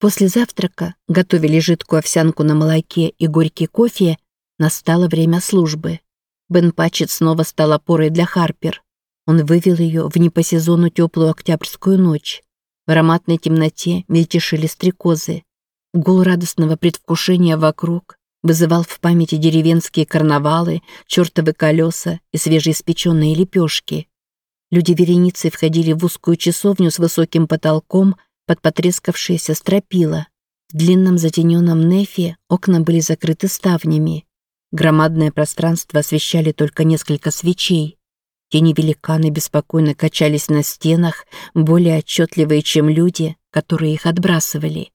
После завтрака готовили жидкую овсянку на молоке и горький кофе, настало время службы. Бен Патчет снова стал опорой для Харпер. Он вывел ее в не по сезону теплую октябрьскую ночь. В ароматной темноте мельтешили стрекозы. Гул радостного предвкушения вокруг вызывал в памяти деревенские карнавалы, чертовы колеса и свежеиспеченные лепешки. Люди вереницей входили в узкую часовню с высоким потолком под потрескавшиеся стропила. В длинном затененном нефе окна были закрыты ставнями. Громадное пространство освещали только несколько свечей. Тени великаны беспокойно качались на стенах, более отчетливые, чем люди, которые их отбрасывали.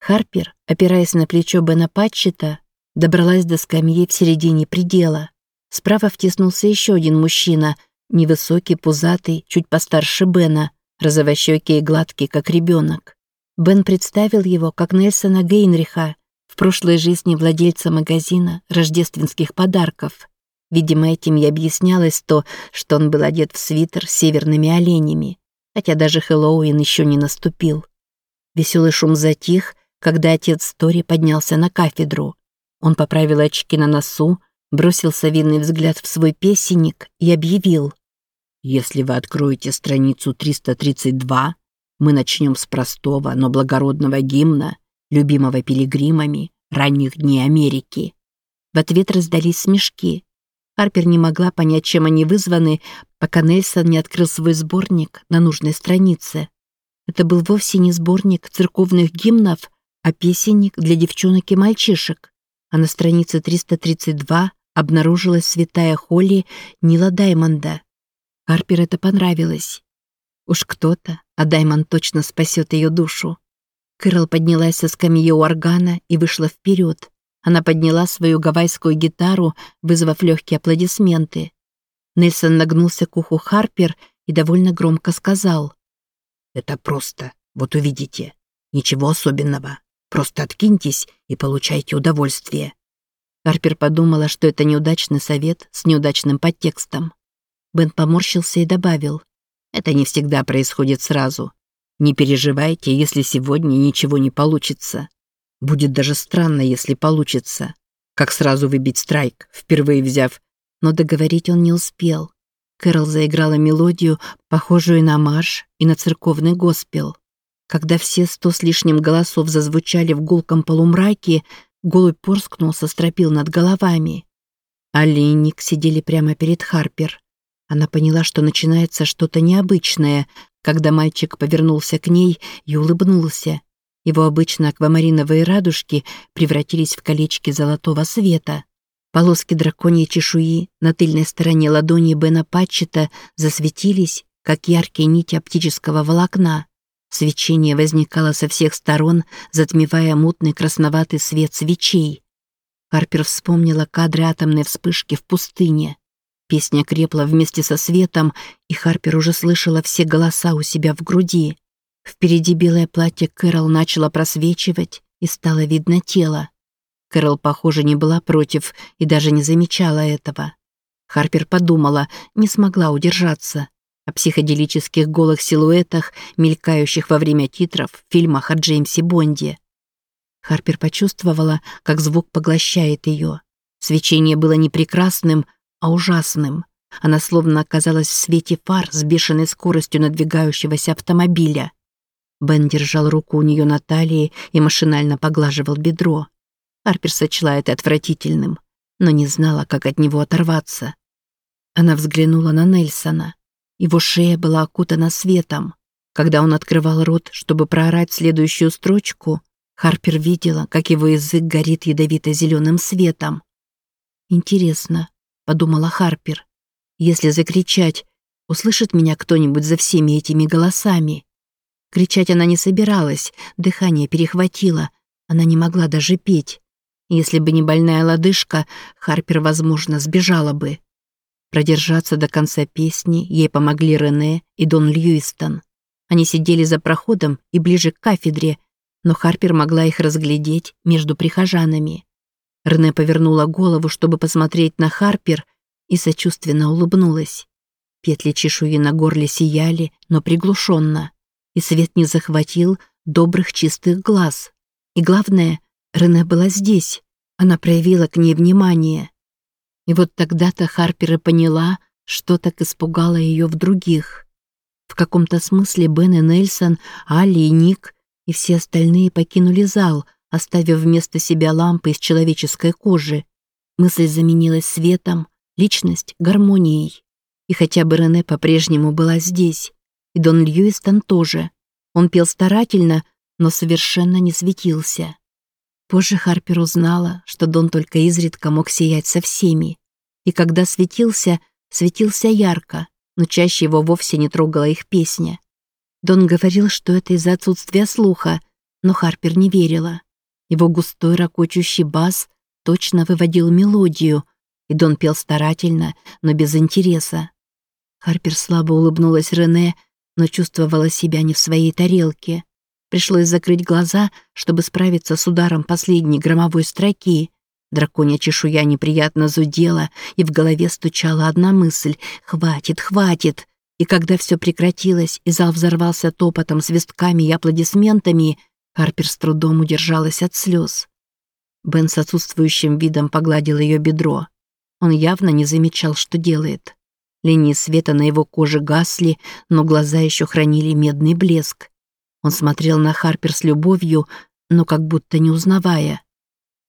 Харпер, опираясь на плечо Бена Патчета, добралась до скамьи в середине предела. Справа втиснулся еще один мужчина, невысокий, пузатый, чуть постарше Бена, розовощекий и гладкий, как ребенок. Бен представил его как Нельсона Гейнриха, в прошлой жизни владельца магазина рождественских подарков. Видимо, этим и объяснялось то, что он был одет в свитер с северными оленями, хотя даже Хэллоуин еще не наступил. Веселый шум затих, когда отец Тори поднялся на кафедру. Он поправил очки на носу, бросил совинный взгляд в свой песенник и объявил. «Если вы откроете страницу 332, мы начнем с простого, но благородного гимна, любимого пилигримами, ранних дней Америки». В ответ раздались смешки. Харпер не могла понять, чем они вызваны, пока Нельсон не открыл свой сборник на нужной странице. Это был вовсе не сборник церковных гимнов, а песенник для девчонок и мальчишек а на странице 332 обнаружилась святая Холли Нила Даймонда. Харпер это понравилось. Уж кто-то, а Даймонд точно спасет ее душу. Кэрол поднялась со скамьи у органа и вышла вперед. Она подняла свою гавайскую гитару, вызвав легкие аплодисменты. Нельсон нагнулся к уху Харпер и довольно громко сказал. «Это просто, вот увидите. Ничего особенного. Просто откиньтесь и получайте удовольствие». Харпер подумала, что это неудачный совет с неудачным подтекстом. Бен поморщился и добавил. «Это не всегда происходит сразу. Не переживайте, если сегодня ничего не получится. Будет даже странно, если получится. Как сразу выбить страйк, впервые взяв. Но договорить он не успел. Кэрол заиграла мелодию, похожую на марш и на церковный госпел. Когда все сто с лишним голосов зазвучали в гулком полумраке, голубь порскнул со стропил над головами. Али и Ник сидели прямо перед Харпер. Она поняла, что начинается что-то необычное, когда мальчик повернулся к ней и улыбнулся. Его обычно аквамариновые радужки превратились в колечки золотого света. Полоски драконьей чешуи на тыльной стороне ладони Бена Патчета засветились, как яркие нити оптического волокна. Свечение возникало со всех сторон, затмевая мутный красноватый свет свечей. Харпер вспомнила кадры атомной вспышки в пустыне. Песня крепла вместе со светом, и Харпер уже слышала все голоса у себя в груди. Впереди белое платье Кэрол начало просвечивать, и стало видно тело. Кэрол, похоже, не была против и даже не замечала этого. Харпер подумала, не смогла удержаться о психоделических голых силуэтах, мелькающих во время титров в фильмах о Джеймсе Бонде. Харпер почувствовала, как звук поглощает ее. Свечение было не прекрасным, а ужасным. Она словно оказалась в свете фар с бешеной скоростью надвигающегося автомобиля. Бен держал руку у нее на талии и машинально поглаживал бедро. Харпер сочла это отвратительным, но не знала, как от него оторваться. Она взглянула на Нельсона. Его шея была окутана светом. Когда он открывал рот, чтобы проорать следующую строчку, Харпер видела, как его язык горит ядовито-зеленым светом. «Интересно», — подумала Харпер, — «если закричать, услышит меня кто-нибудь за всеми этими голосами?» Кричать она не собиралась, дыхание перехватило, она не могла даже петь. Если бы не больная лодыжка, Харпер, возможно, сбежала бы. Продержаться до конца песни ей помогли Рене и Дон Льюистон. Они сидели за проходом и ближе к кафедре, но Харпер могла их разглядеть между прихожанами. Рене повернула голову, чтобы посмотреть на Харпер, и сочувственно улыбнулась. Петли чешуи на горле сияли, но приглушенно, и свет не захватил, добрых чистых глаз. И главное, Рене была здесь. Она проявила к ней внимание. И вот тогда-то Харпер и поняла, что так испугало ее в других. В каком-то смысле Бен и Нельсон, Али и Ник и все остальные покинули зал, оставив вместо себя лампы из человеческой кожи. Мысль заменилась светом, личность — гармонией. И хотя бы Рене по-прежнему была здесь, и Дон Льюистон тоже. Он пел старательно, но совершенно не светился. Позже Харпер узнала, что Дон только изредка мог сиять со всеми. И когда светился, светился ярко, но чаще его вовсе не трогала их песня. Дон говорил, что это из-за отсутствия слуха, но Харпер не верила. Его густой ракочущий бас точно выводил мелодию, и Дон пел старательно, но без интереса. Харпер слабо улыбнулась Рене, но чувствовала себя не в своей тарелке. Пришлось закрыть глаза, чтобы справиться с ударом последней громовой строки. Драконья чешуя неприятно зудела, и в голове стучала одна мысль «Хватит, хватит!» И когда все прекратилось, и зал взорвался топотом, свистками и аплодисментами, Харпер с трудом удержалась от слез. Бен с отсутствующим видом погладил ее бедро. Он явно не замечал, что делает. Линии света на его коже гасли, но глаза еще хранили медный блеск. Он смотрел на Харпер с любовью, но как будто не узнавая.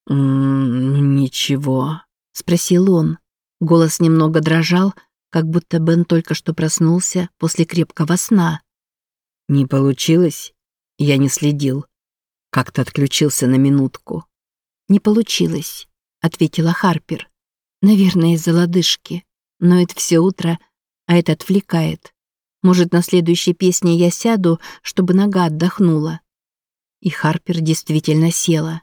«М «Ничего», — спросил он. Голос немного дрожал, как будто Бен только что проснулся после крепкого сна. «Не получилось?» Я не следил. Как-то отключился на минутку. «Не получилось», — ответила Харпер. «Наверное, из-за лодыжки. Но это все утро, а это отвлекает. Может, на следующей песне я сяду, чтобы нога отдохнула». И Харпер действительно села.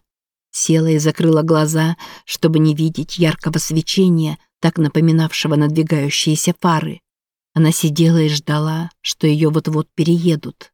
Села и закрыла глаза, чтобы не видеть яркого свечения, так напоминавшего надвигающиеся фары. Она сидела и ждала, что ее вот-вот переедут.